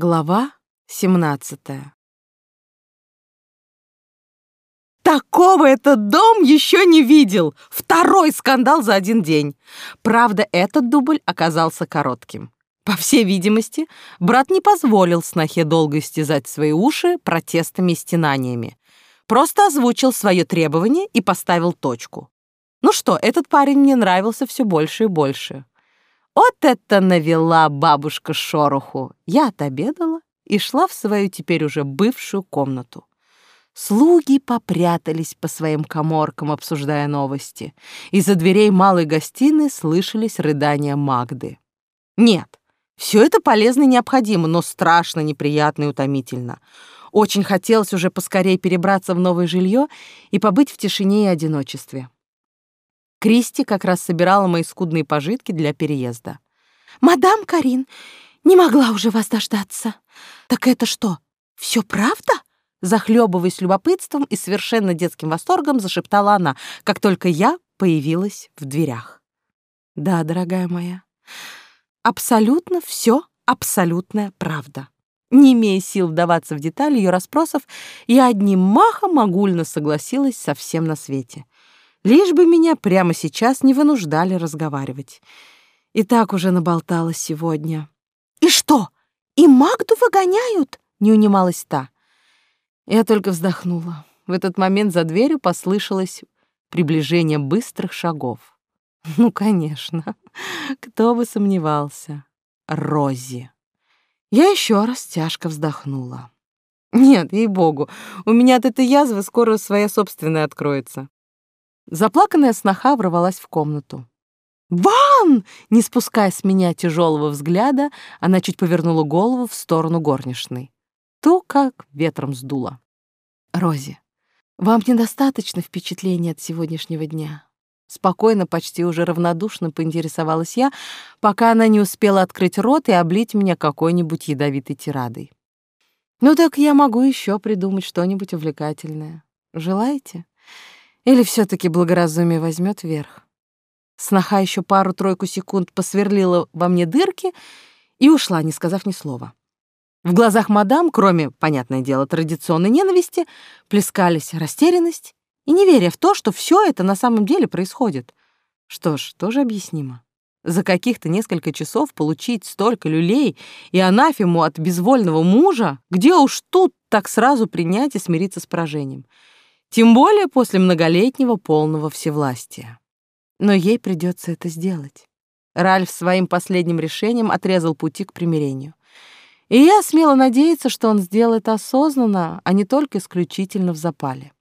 Глава 17 Такого этот дом еще не видел! Второй скандал за один день. Правда, этот дубль оказался коротким. По всей видимости, брат не позволил снохе долго истязать свои уши протестами и стенаниями. Просто озвучил свое требование и поставил точку. Ну что, этот парень мне нравился все больше и больше. Вот это навела бабушка шороху. Я отобедала и шла в свою теперь уже бывшую комнату. Слуги попрятались по своим коморкам, обсуждая новости. Из-за дверей малой гостиной слышались рыдания Магды. Нет, все это полезно и необходимо, но страшно неприятно и утомительно. Очень хотелось уже поскорее перебраться в новое жилье и побыть в тишине и одиночестве. Кристи как раз собирала мои скудные пожитки для переезда. «Мадам Карин, не могла уже вас дождаться. Так это что, все правда?» Захлебываясь любопытством и совершенно детским восторгом, зашептала она, как только я появилась в дверях. «Да, дорогая моя, абсолютно все абсолютная правда». Не имея сил вдаваться в детали ее расспросов, я одним махом огульно согласилась со всем на свете — лишь бы меня прямо сейчас не вынуждали разговаривать. И так уже наболталась сегодня. «И что, и Магду выгоняют?» — не унималась та. Я только вздохнула. В этот момент за дверью послышалось приближение быстрых шагов. Ну, конечно, кто бы сомневался. Рози. Я еще раз тяжко вздохнула. Нет, ей-богу, у меня от этой язвы скоро своя собственная откроется. Заплаканная сноха ворвалась в комнату. «Ван!» Не спуская с меня тяжелого взгляда, она чуть повернула голову в сторону горничной. То как ветром сдуло. «Рози, вам недостаточно впечатлений от сегодняшнего дня?» Спокойно, почти уже равнодушно поинтересовалась я, пока она не успела открыть рот и облить меня какой-нибудь ядовитой тирадой. «Ну так я могу еще придумать что-нибудь увлекательное. Желаете?» Или все таки благоразумие возьмет верх? Сноха еще пару-тройку секунд посверлила во мне дырки и ушла, не сказав ни слова. В глазах мадам, кроме, понятное дело, традиционной ненависти, плескались растерянность и неверие в то, что все это на самом деле происходит. Что ж, тоже объяснимо. За каких-то несколько часов получить столько люлей и анафему от безвольного мужа, где уж тут так сразу принять и смириться с поражением — тем более после многолетнего полного всевластия. Но ей придется это сделать. Ральф своим последним решением отрезал пути к примирению. И я смело надеяться, что он сделает осознанно, а не только исключительно в запале.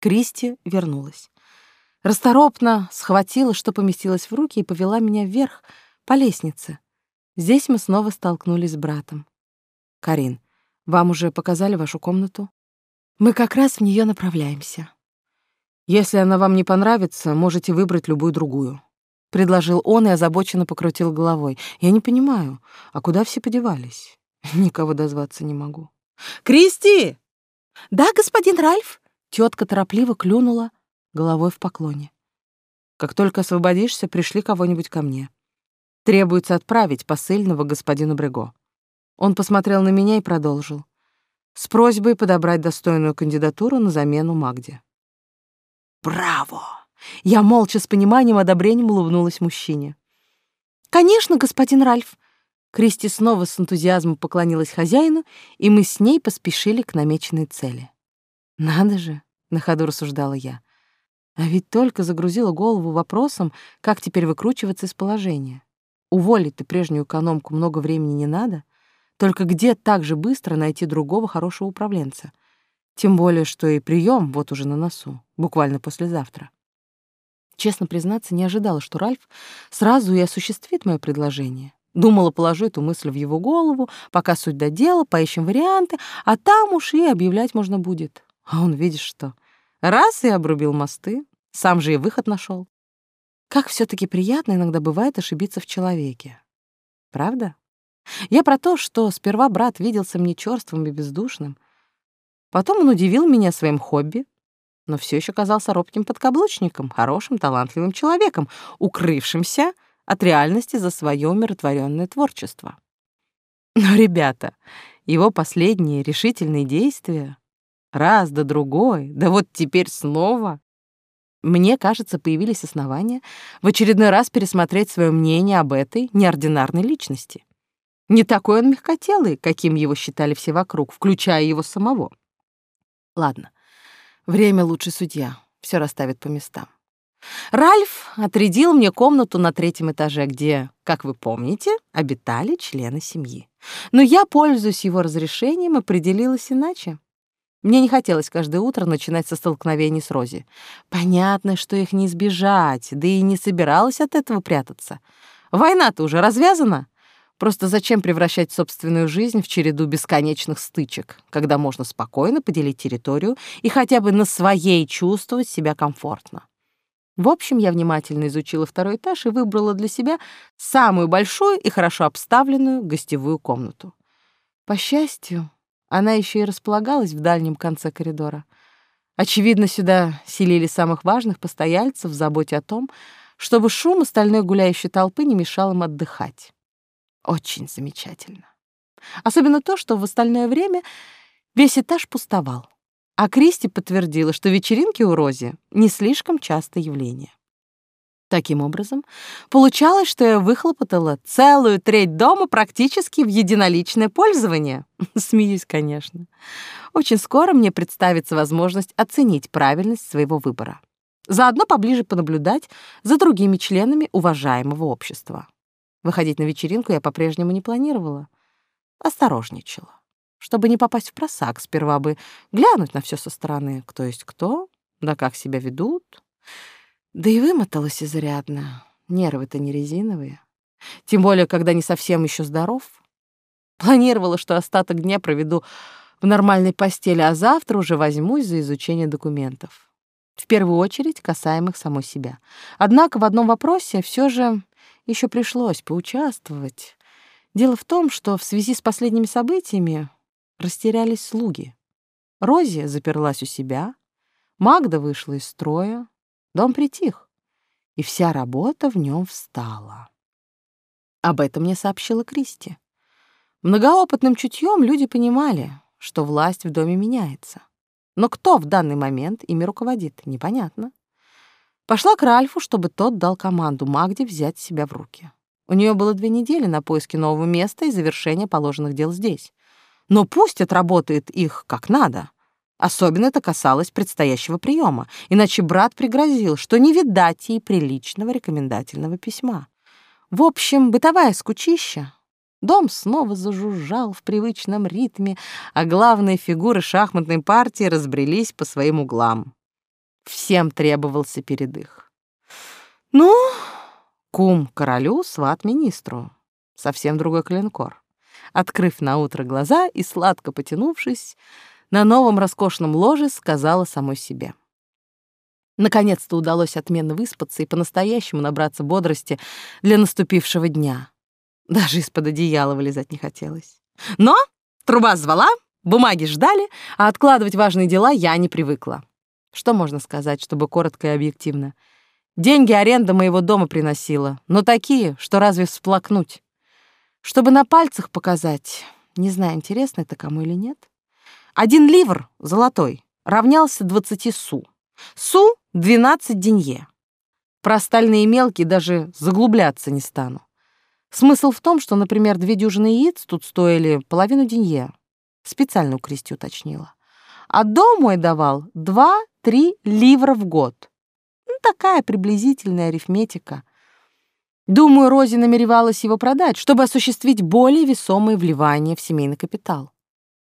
Кристи вернулась. Расторопно схватила, что поместилось в руки, и повела меня вверх по лестнице. Здесь мы снова столкнулись с братом. «Карин, вам уже показали вашу комнату?» Мы как раз в нее направляемся. Если она вам не понравится, можете выбрать любую другую. Предложил он и озабоченно покрутил головой. Я не понимаю, а куда все подевались? Никого дозваться не могу. «Кристи!» «Да, господин Ральф?» Тетка торопливо клюнула головой в поклоне. «Как только освободишься, пришли кого-нибудь ко мне. Требуется отправить посыльного господину Брего». Он посмотрел на меня и продолжил с просьбой подобрать достойную кандидатуру на замену Магде. «Браво!» Я молча с пониманием и одобрением улыбнулась мужчине. «Конечно, господин Ральф!» Кристи снова с энтузиазмом поклонилась хозяину, и мы с ней поспешили к намеченной цели. «Надо же!» — на ходу рассуждала я. А ведь только загрузила голову вопросом, как теперь выкручиваться из положения. Уволить ты прежнюю экономку много времени не надо, только где так же быстро найти другого хорошего управленца? Тем более, что и прием вот уже на носу, буквально послезавтра. Честно признаться, не ожидала, что Ральф сразу и осуществит мое предложение. Думала, положу эту мысль в его голову, пока суть до дела, поищем варианты, а там уж и объявлять можно будет. А он, видишь что, раз и обрубил мосты, сам же и выход нашел. Как все таки приятно иногда бывает ошибиться в человеке. Правда? Я про то, что сперва брат виделся мне чёрствым и бездушным. Потом он удивил меня своим хобби, но все еще казался робким подкаблучником, хорошим, талантливым человеком, укрывшимся от реальности за свое умиротворенное творчество. Но, ребята, его последние решительные действия, раз да другой, да вот теперь снова, мне кажется, появились основания в очередной раз пересмотреть свое мнение об этой неординарной личности. Не такой он мягкотелый, каким его считали все вокруг, включая его самого. Ладно, время лучший судья, все расставит по местам. Ральф отрядил мне комнату на третьем этаже, где, как вы помните, обитали члены семьи. Но я, пользуясь его разрешением, определилась иначе. Мне не хотелось каждое утро начинать со столкновений с Рози. Понятно, что их не избежать, да и не собиралась от этого прятаться. Война-то уже развязана. Просто зачем превращать собственную жизнь в череду бесконечных стычек, когда можно спокойно поделить территорию и хотя бы на своей чувствовать себя комфортно? В общем, я внимательно изучила второй этаж и выбрала для себя самую большую и хорошо обставленную гостевую комнату. По счастью, она еще и располагалась в дальнем конце коридора. Очевидно, сюда селили самых важных постояльцев в заботе о том, чтобы шум остальной гуляющей толпы не мешал им отдыхать. Очень замечательно. Особенно то, что в остальное время весь этаж пустовал. А Кристи подтвердила, что вечеринки у Рози не слишком частое явление. Таким образом, получалось, что я выхлопотала целую треть дома практически в единоличное пользование. Смеюсь, конечно. Очень скоро мне представится возможность оценить правильность своего выбора. Заодно поближе понаблюдать за другими членами уважаемого общества. Выходить на вечеринку я по-прежнему не планировала. Осторожничала. Чтобы не попасть в просак, сперва бы глянуть на все со стороны, кто есть кто, да как себя ведут. Да и вымоталась изрядно. Нервы-то не резиновые. Тем более, когда не совсем еще здоров. Планировала, что остаток дня проведу в нормальной постели, а завтра уже возьмусь за изучение документов. В первую очередь касаемых самой себя. Однако в одном вопросе все же еще пришлось поучаствовать. Дело в том, что в связи с последними событиями растерялись слуги. Рози заперлась у себя, Магда вышла из строя, Дом притих, и вся работа в нем встала. Об этом мне сообщила Кристи. Многоопытным чутьем люди понимали, что власть в доме меняется. Но кто в данный момент ими руководит, непонятно. Пошла к Ральфу, чтобы тот дал команду Магде взять себя в руки. У нее было две недели на поиски нового места и завершения положенных дел здесь. Но пусть отработает их как надо. Особенно это касалось предстоящего приема, иначе брат пригрозил, что не видать ей приличного рекомендательного письма. В общем, бытовая скучища. Дом снова зажужжал в привычном ритме, а главные фигуры шахматной партии разбрелись по своим углам. Всем требовался передых. Ну, кум королю, сват министру. Совсем другой клинкор. Открыв на утро глаза и сладко потянувшись, на новом роскошном ложе сказала самой себе. Наконец-то удалось отменно выспаться и по-настоящему набраться бодрости для наступившего дня. Даже из-под одеяла вылезать не хотелось. Но труба звала, бумаги ждали, а откладывать важные дела я не привыкла. Что можно сказать, чтобы коротко и объективно? Деньги аренда моего дома приносила, но такие, что разве всплакнуть? Чтобы на пальцах показать, не знаю, интересно это кому или нет. Один ливр, золотой, равнялся 20 су. Су — 12 денье. Про остальные мелкие даже заглубляться не стану. Смысл в том, что, например, две дюжины яиц тут стоили половину денье. Специально у Кристи уточнила. А дом мой давал 2-3 ливра в год. Ну, такая приблизительная арифметика. Думаю, Рози намеревалась его продать, чтобы осуществить более весомые вливания в семейный капитал.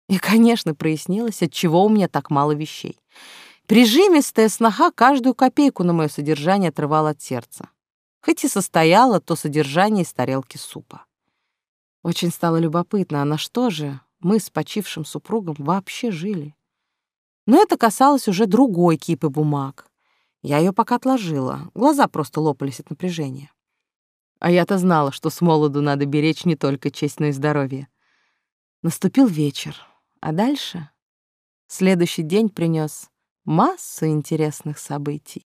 И, конечно, прояснилось, от чего у меня так мало вещей. Прижимистая сноха каждую копейку на мое содержание отрывала от сердца. Хоть и состояло то содержание из тарелки супа. Очень стало любопытно, а на что же мы с почившим супругом вообще жили? Но это касалось уже другой кипы бумаг. Я ее пока отложила, глаза просто лопались от напряжения. А я-то знала, что с молоду надо беречь не только честь, но и здоровье. Наступил вечер. А дальше следующий день принес массу интересных событий.